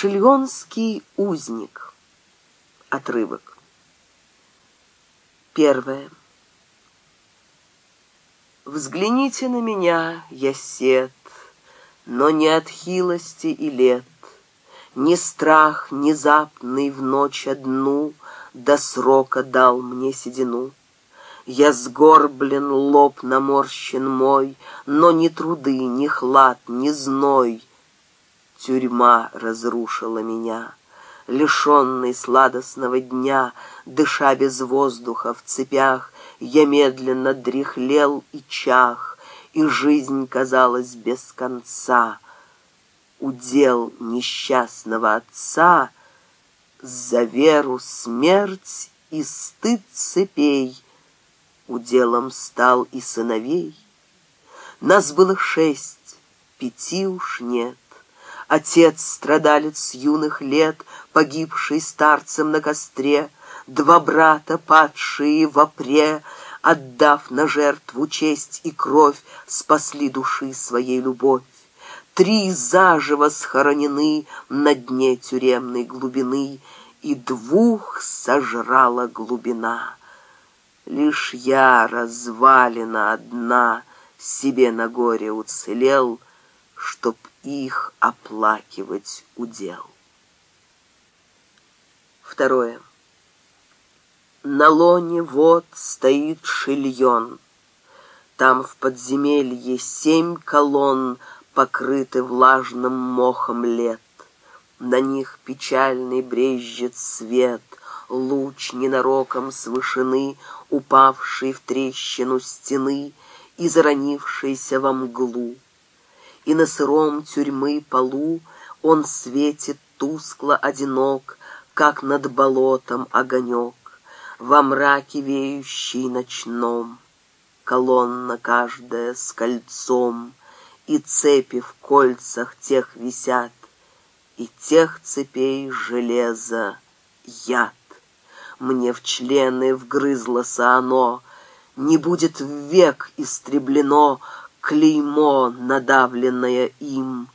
شلونский узник. Отрывок. Первое. Взгляните на меня, я сед, но не от хилости и лет, Ни страх внезапный в ночь одну до срока дал мне седину. Я сгорблен, лоб наморщен мой, но ни труды, ни хлад, ни зной — Тюрьма разрушила меня. Лишенный сладостного дня, дыша без воздуха в цепях, Я медленно дряхлел и чах, и жизнь казалась без конца. Удел несчастного отца за веру смерть и стыд цепей Уделом стал и сыновей. Нас было шесть, пяти уж нет отец-страдалец юных лет, погибший старцем на костре, два брата, падшие в опре, отдав на жертву честь и кровь, спасли души своей любовь. Три заживо схоронены на дне тюремной глубины, и двух сожрала глубина. Лишь я, развалина одна, себе на горе уцелел, чтоб их оплакивать удел. Второе. На лоне вот стоит шильон. Там в подземелье семь колонн покрыты влажным мохом лет. На них печальный брезжит свет, луч ненароком с упавший в трещину стены и заронившийся во мглу и на сыром тюрьмы полу он светит тускло одинок, как над болотом огонек, во мраке веющий ночном. Колонна каждая с кольцом, и цепи в кольцах тех висят, и тех цепей железа яд. Мне в члены вгрызлося оно, не будет век истреблено клеймо, надавленное им.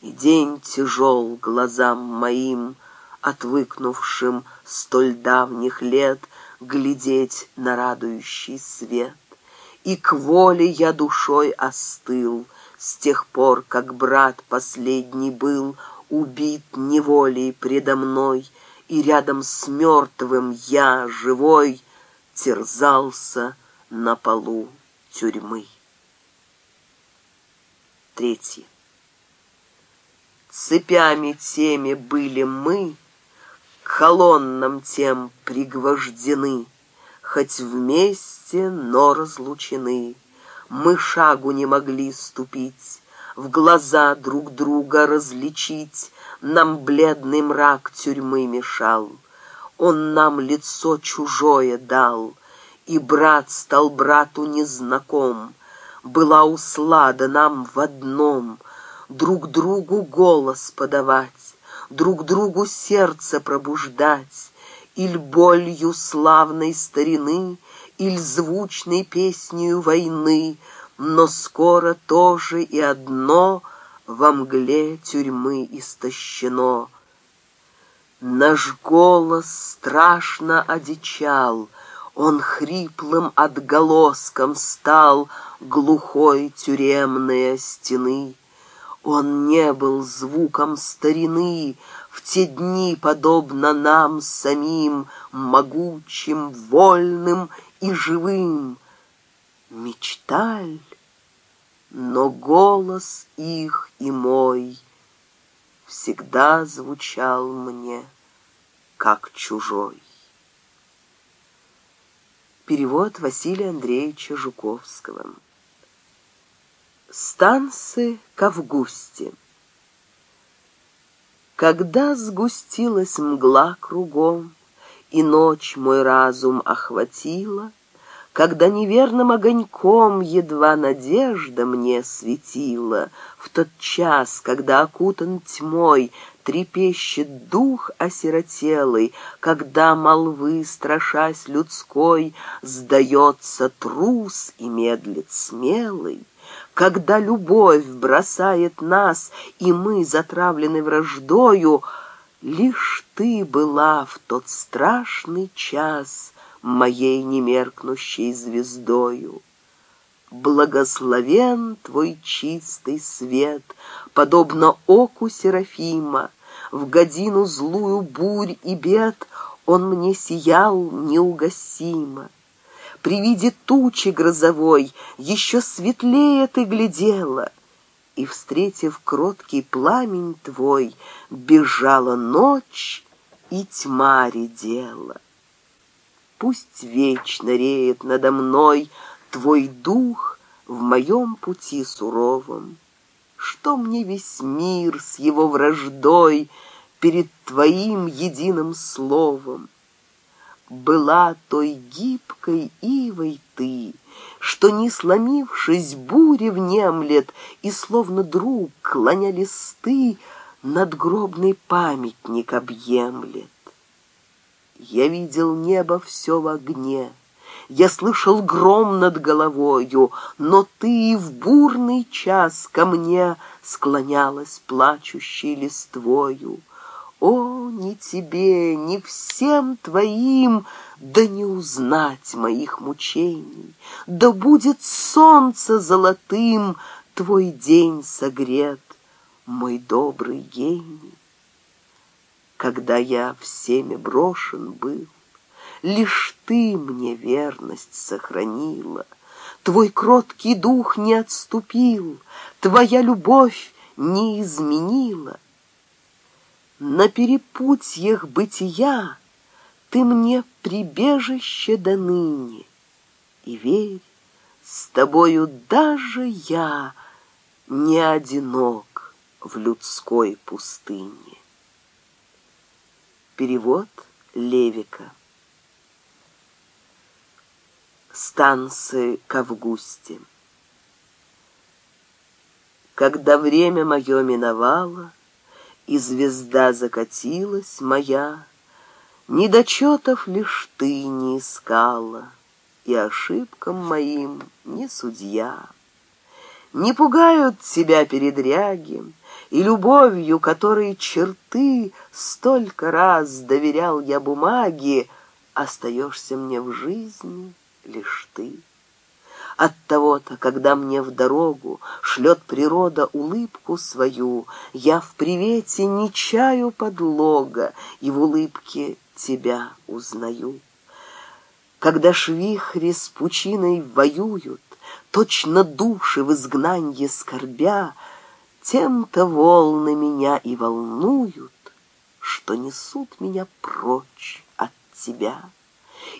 И день тяжел глазам моим, отвыкнувшим столь давних лет глядеть на радующий свет. И к воле я душой остыл, с тех пор, как брат последний был убит неволей предо мной, и рядом с мертвым я, живой, терзался на полу тюрьмы третье. Цепями теми были мы, к колоннам тем пригвождены, Хоть вместе, но разлучены. Мы шагу не могли ступить, в глаза друг друга различить, Нам бледный мрак тюрьмы мешал, он нам лицо чужое дал, И брат стал брату незнаком — была услада нам в одном — друг другу голос подавать, друг другу сердце пробуждать, иль болью славной старины, иль звучной песнею войны, но скоро тоже и одно во мгле тюрьмы истощено. Наш голос страшно одичал — он хриплым отголоском стал глухой тюремные стены. Он не был звуком старины, в те дни, подобно нам самим, могучим, вольным и живым. Мечталь, но голос их и мой всегда звучал мне, как чужой. Перевод Василия Андреевича Жуковского. Станцы к Августе. Когда сгустилась мгла кругом, И ночь мой разум охватила, Когда неверным огоньком Едва надежда мне светила, В тот час, когда окутан тьмой трепещет дух осиротелый, Когда молвы, страшась людской, Сдается трус и медлит смелый. Когда любовь бросает нас, и мы затравлены враждою, Лишь ты была в тот страшный час моей немеркнущей звездою благословен твой чистый свет, подобно оку Серафима, в годину злую бурь и бед он мне сиял неугасимо. При виде тучи грозовой еще светлее ты глядела, и, встретив кроткий пламень твой, бежала ночь и тьма редела. Пусть вечно реет надо мной — Твой дух в моем пути суровом. Что мне весь мир с его враждой Перед твоим единым словом? Была той гибкой ивой ты, Что, не сломившись, буре внемлет, И, словно друг, клоня листы, Надгробный памятник объемлет. Я видел небо все в огне — я слышал гром над головою, но ты в бурный час ко мне склонялась плачущей листвою. О, ни тебе, ни всем твоим, да не узнать моих мучений, да будет солнце золотым, твой день согрет, мой добрый гений. Когда я всеми брошен был, лишь ты мне верность сохранила, Твой кроткий дух не отступил, Твоя любовь не изменила. На перепутьях бытия Ты мне прибежище до ныне, И верь, с тобою даже я Не одинок в людской пустыне. Перевод Левика станции к Августе. Когда время мое миновало, и звезда закатилась моя, Недочетов лишь ты не искала, и ошибкам моим не судья. Не пугают тебя передряги, и любовью, которой черты столько раз доверял я бумаге, остаешься мне в жизни — лишь ты. От того-то, когда мне в дорогу шлет природа улыбку свою, я в привете не чаю подлога и в улыбке тебя узнаю. Когда швихри с пучиной воюют, точно души в изгнанье скорбя, тем-то волны меня и волнуют, что несут меня прочь от тебя.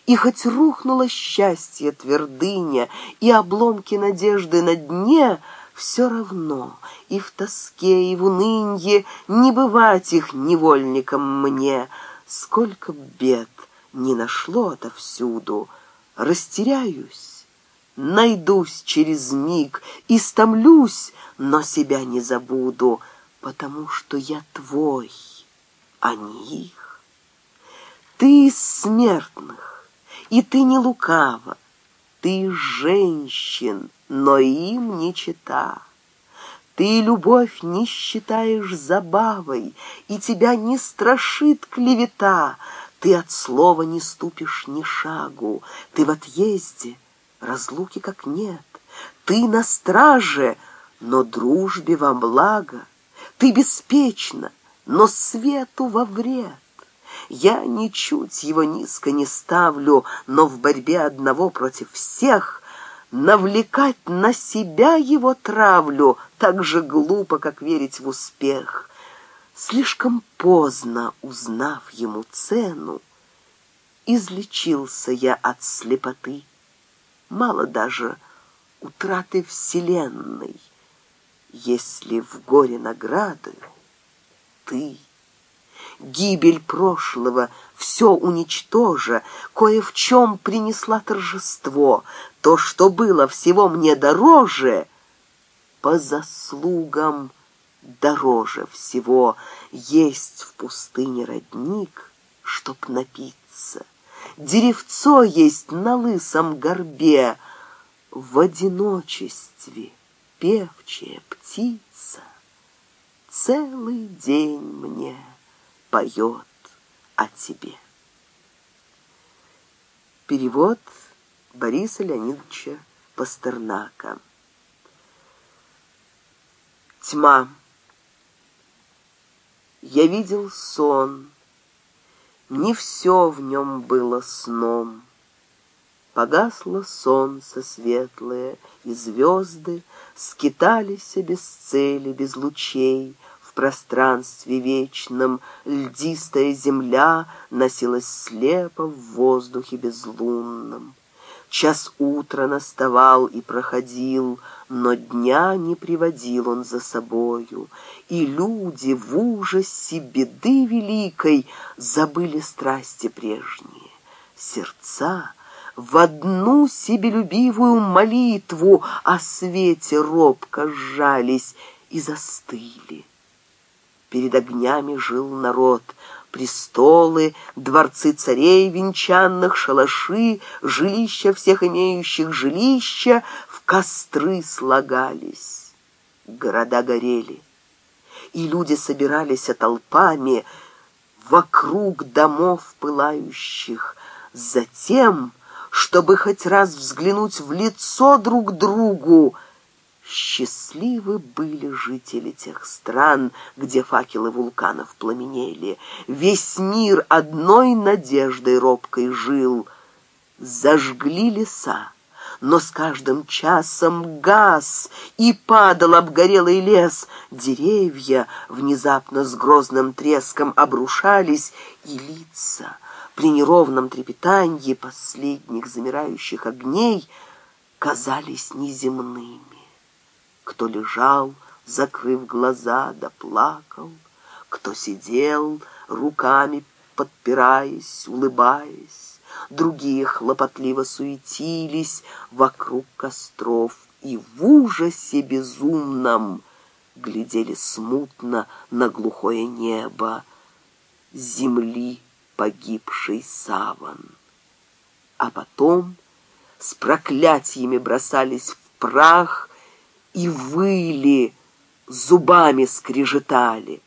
И хоть рухнуло счастье, твердыня и обломки надежды на дне, все равно и в тоске, и в унынье не бывать их невольником мне. Сколько бед не нашло отовсюду, растеряюсь, найдусь через миг, истомлюсь, но себя не забуду, потому что я твой, а не их. Ты из смертных, и ты не лукава, ты женщин, но им не чита. Ты любовь не считаешь забавой, и тебя не страшит клевета. Ты от слова не ступишь ни шагу, ты в отъезде, разлуки как нет. Ты на страже, но дружбе во благо. Ты беспечна, но свету во вред. Я ничуть его низко не ставлю, но в борьбе одного против всех навлекать на себя его травлю так же глупо, как верить в успех. Слишком поздно, узнав ему цену, излечился я от слепоты, мало даже утраты вселенной, если в горе награды ты — гибель прошлого, все уничтожа, кое в чем принесла торжество, то, что было всего мне дороже, по заслугам дороже всего, есть в пустыне родник, чтоб напиться. Деревцо есть на лысом горбе, в одиночестве певчая птица целый день мне поет о тебе. Перевод Бориса Леонидовича Пастернака. Тьма. Я видел сон. Не все в нем было сном. Погасло солнце светлое, и звезды скитались без цели, без лучей — пространстве вечном льдистая земля носилась слепо в воздухе безлунном. Час утра наставал и проходил, но дня не приводил он за собою, и люди в ужасе беды великой забыли страсти прежние. Сердца в одну себелюбивую молитву о свете робко сжались и застыли перед огнями жил народ. Престолы, дворцы царей венчанных, шалаши, жилища всех имеющих жилища в костры слагались. Города горели, и люди собирались толпами вокруг домов пылающих, затем, чтобы хоть раз взглянуть в лицо друг другу, Счастливы были жители тех стран, где факелы вулканов пламенели. Весь мир одной надеждой робкой жил. Зажгли леса, но с каждым часом газ, и падал обгорелый лес. Деревья внезапно с грозным треском обрушались, и лица при неровном трепетании последних замирающих огней казались неземными кто лежал, закрыв глаза, доплакал, да кто сидел, руками подпираясь, улыбаясь. Другие хлопотливо суетились вокруг костров и в ужасе безумном глядели смутно на глухое небо земли погибший саван. А потом с проклятиями бросались в прах, и выли, зубами скрежетали.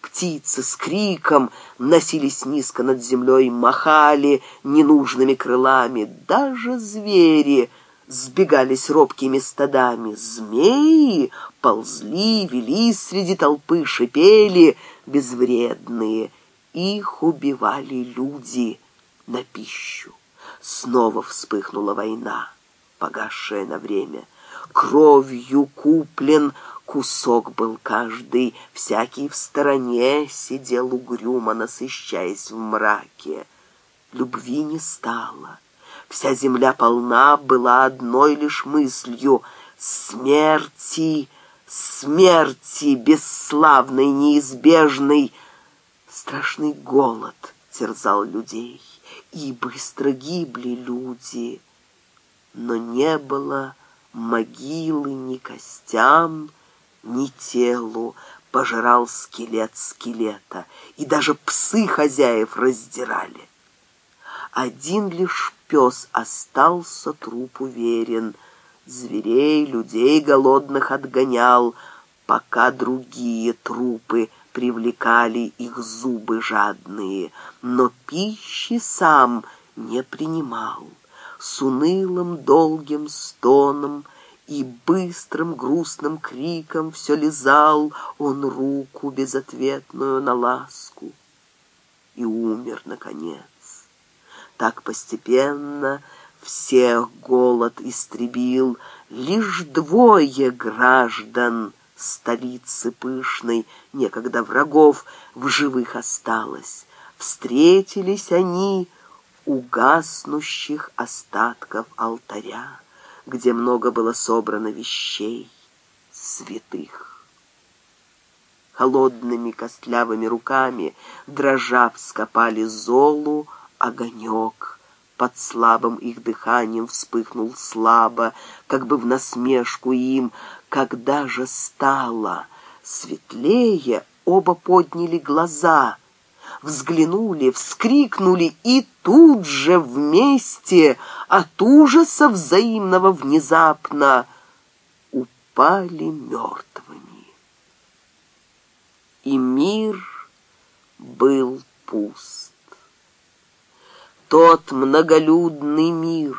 Птицы с криком носились низко над землей, махали ненужными крылами. Даже звери сбегались робкими стадами. Змеи ползли, велись среди толпы, шипели безвредные. Их убивали люди на пищу. Снова вспыхнула война, погасшая на время — кровью куплен, кусок был каждый, всякий в стороне сидел угрюмо, насыщаясь в мраке. Любви не стало. Вся земля полна была одной лишь мыслью — смерти, смерти, бесславной, неизбежной. Страшный голод терзал людей, и быстро гибли люди, но не было могилы ни костям, ни телу пожирал скелет скелета, и даже псы хозяев раздирали. Один лишь пес остался трупу верен, зверей, людей голодных отгонял, пока другие трупы привлекали их зубы жадные, но пищи сам не принимал с унылым долгим стоном и быстрым грустным криком все лизал он руку безответную на ласку и умер, наконец. Так постепенно всех голод истребил, лишь двое граждан столицы пышной, некогда врагов, в живых осталось. Встретились они, угаснущих остатков алтаря, где много было собрано вещей святых. Холодными костлявыми руками, дрожа, вскопали золу огонек. Под слабым их дыханием вспыхнул слабо, как бы в насмешку им, когда же стало светлее, оба подняли глаза — взглянули, вскрикнули и тут же вместе от ужаса взаимного внезапно упали мертвыми. И мир был пуст. Тот многолюдный мир,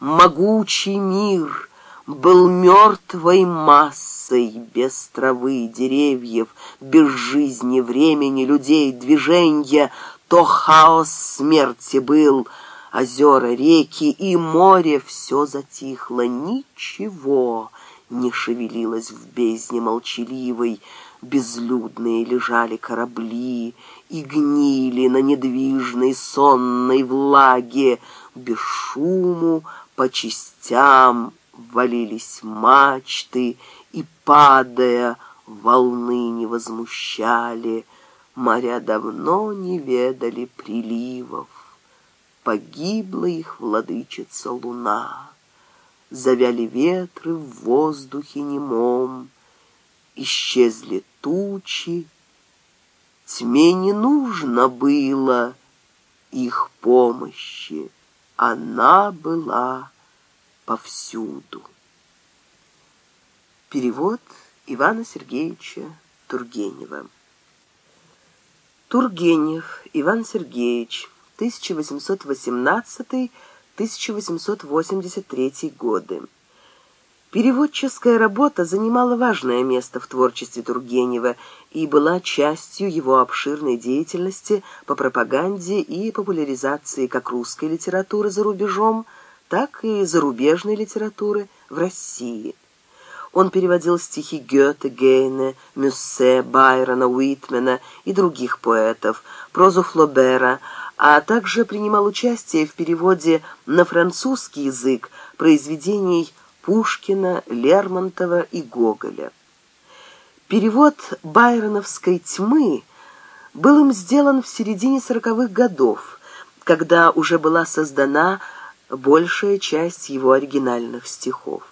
могучий мир — был мертвой массой без травы, деревьев, без жизни, времени, людей, движения, то хаос смерти был, озера, реки и море, все затихло, ничего не шевелилось в бездне молчаливой, безлюдные лежали корабли и гнили на недвижной сонной влаге, без шуму, по частям, валились мачты, и, падая, волны не возмущали, моря давно не ведали приливов. Погибла их владычица луна, завяли ветры в воздухе немом, исчезли тучи, тьме не нужно было их помощи, она была повсюду. Перевод Ивана Сергеевича Тургенева. Тургенев Иван Сергеевич, 1818-1883 годы. Переводческая работа занимала важное место в творчестве Тургенева и была частью его обширной деятельности по пропаганде и популяризации как русской литературы за рубежом – так и зарубежной литературы в России. Он переводил стихи Гёте, Гейне, Мюссе, Байрона, Уитмена и других поэтов, прозу Флобера, а также принимал участие в переводе на французский язык произведений Пушкина, Лермонтова и Гоголя. Перевод «Байроновской тьмы» был им сделан в середине сороковых годов, когда уже была создана большая часть его оригинальных стихов.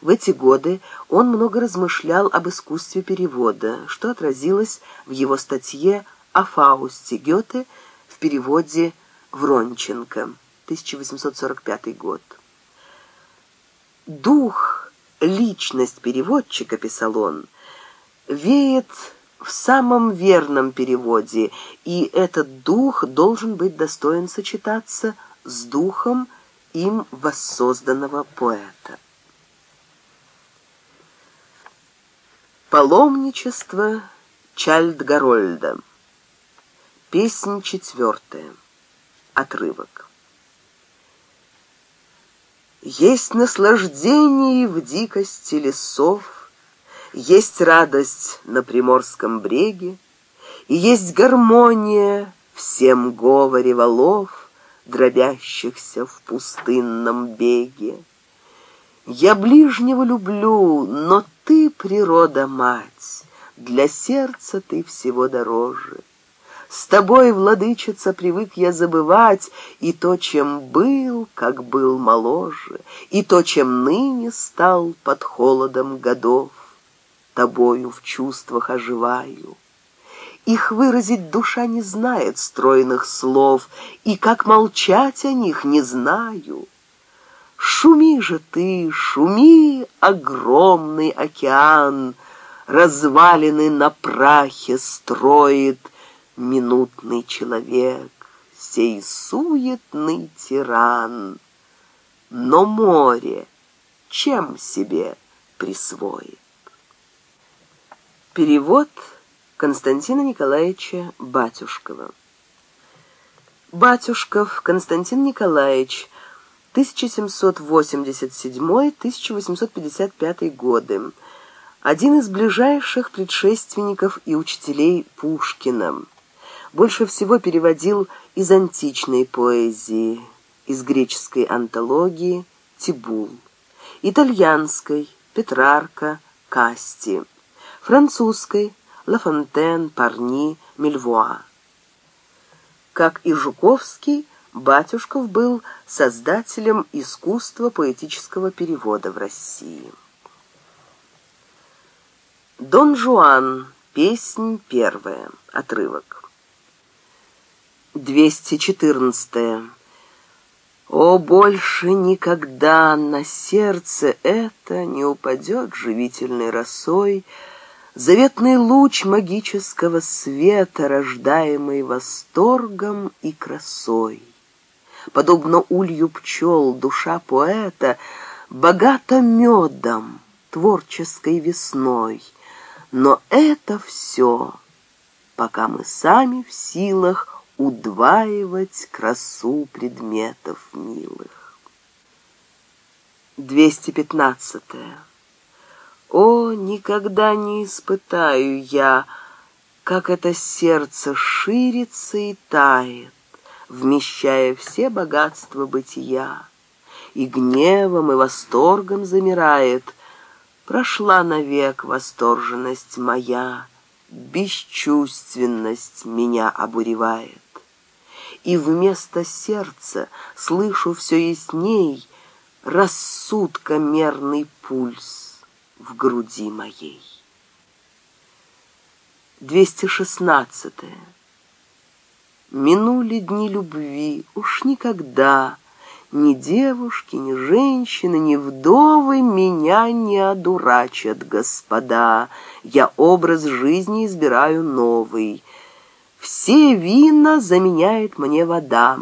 В эти годы он много размышлял об искусстве перевода, что отразилось в его статье о Фаусте Гёте в переводе Вронченко, 1845 год. «Дух, личность переводчика, — писал он, — веет в самом верном переводе, и этот дух должен быть достоин сочетаться с духом, — им воссозданного поэта. Паломничество Чальдгарольда. Песнь четвертая. Отрывок. Есть наслаждение в дикости лесов, Есть радость на приморском бреге, И есть гармония всем говоре валов, дробящихся в пустынном беге. Я ближнего люблю, но ты, природа, мать, для сердца ты всего дороже. С тобой, владычица, привык я забывать и то, чем был, как был моложе, и то, чем ныне стал под холодом годов. Тобою в чувствах оживаю. Их выразить душа не знает стройных слов, и как молчать о них не знаю. Шуми же ты, шуми, огромный океан, развалины на прахе строит минутный человек, сей суетный тиран. Но море чем себе присвоит? Перевод Константина Николаевича Батюшкова. Батюшков Константин Николаевич, 1787-1855 годы. Один из ближайших предшественников и учителей Пушкина. Больше всего переводил из античной поэзии, из греческой антологии Тибул, итальянской Петрарка, Касти, французской Лафонтен, Парни, Мильвуа. Как и Жуковский, Батюшков был создателем искусства поэтического перевода в России. Дон Жуан. Песнь первая. Отрывок. 214. О, больше никогда на сердце это не упадет живительной росой, заветный луч магического света, рождаемый восторгом и красой. Подобно улью пчел, душа поэта богата медом, творческой весной. Но это все, пока мы сами в силах удваивать красу предметов милых. 215. -е. О, никогда не испытаю я, как это сердце ширится и тает, вмещая все богатства бытия. И гневом, и восторгом замирает. Прошла навек восторженность моя, бесчувственность меня обуревает. И вместо сердца слышу все ясней рассудка мерный пульс в груди моей. 216. Минули дни любви, уж никогда ни девушки, ни женщины, ни вдовы меня не одурачат, господа. Я образ жизни избираю новый. Все вина заменяет мне вода,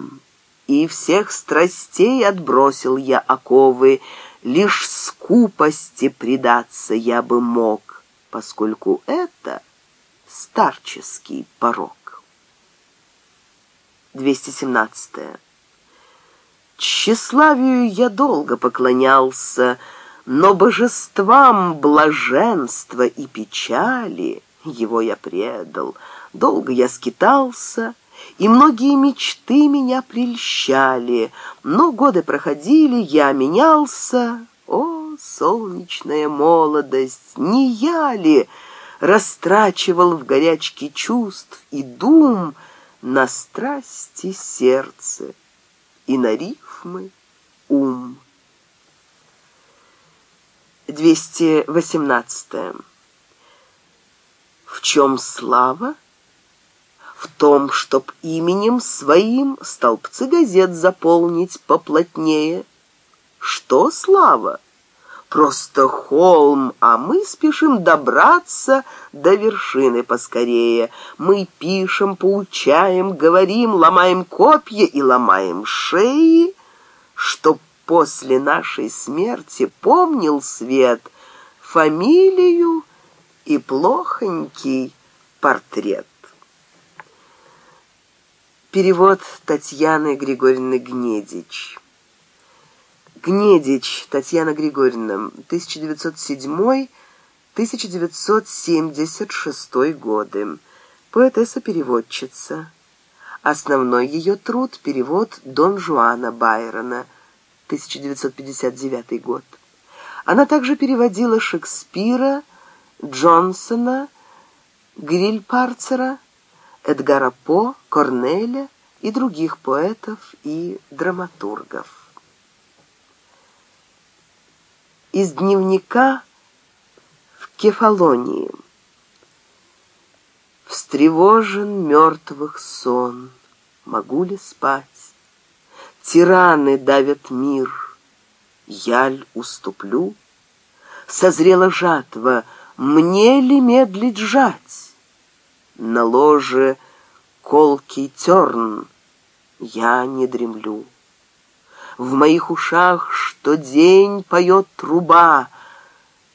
и всех страстей отбросил я оковы, лишь скупости предаться я бы мог, поскольку это старческий порог. 217. Тщеславию я долго поклонялся, но божествам блаженства и печали его я предал. Долго я скитался, и многие мечты меня прельщали, но годы проходили, я менялся. О, солнечная молодость, не я ли растрачивал в горячке чувств и дум на страсти сердце и на рифмы ум? 218. В чем слава? в том, чтоб именем своим столбцы газет заполнить поплотнее. Что слава? Просто холм, а мы спешим добраться до вершины поскорее. Мы пишем, поучаем, говорим, ломаем копья и ломаем шеи, чтоб после нашей смерти помнил свет фамилию и плохонький портрет. Перевод Татьяны Григорьевны Гнедич. Гнедич Татьяна Григорьевна, 1907-1976 годы. Поэтесса-переводчица. Основной ее труд – перевод Дон Жуана Байрона, 1959 год. Она также переводила Шекспира, Джонсона, Грильпарцера – Эдгара По, Корнеля и других поэтов и драматургов. Из дневника в Кефалонии. Встревожен мертвых сон, могу ли спать? Тираны давят мир, яль уступлю. Созрела жатва, мне ли медлить жать? на ложе колкий терн, я не дремлю. В моих ушах что день поет труба,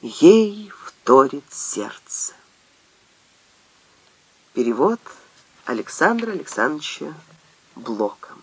ей вторит сердце. Перевод Александра Александровича Блока.